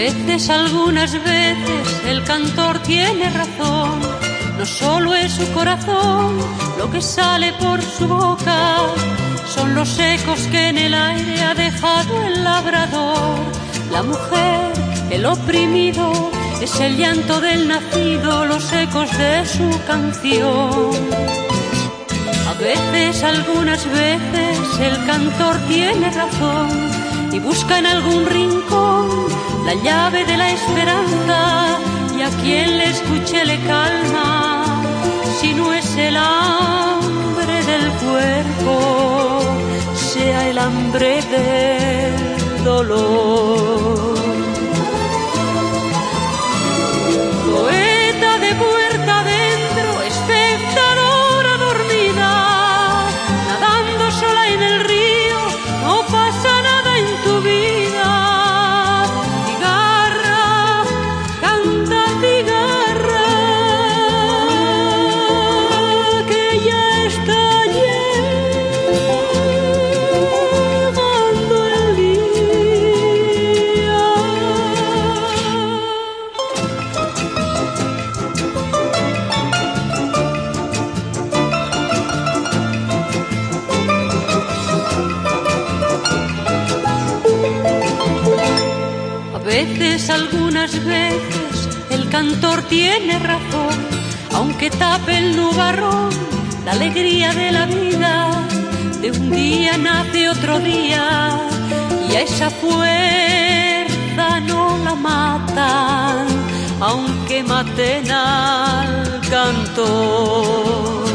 Veces, algunas veces, el cantor tiene razón. No solo es su corazón lo que sale por su boca, son los ecos que en el aire ha dejado el labrador. La mujer, el oprimido, es el llanto del nacido, los ecos de su canción. A veces, algunas veces, el cantor tiene razón y busca en algún rincón la llave de la esperanza y a quien le escuche le calma si no es el hambre del cuerpo sea el hambre del dolor veces, algunas veces, el cantor tiene razón, aunque tape el nubarrón, la alegría de la vida, de un día nace otro día, y a esa fuerza no la matan, aunque maten al cantor.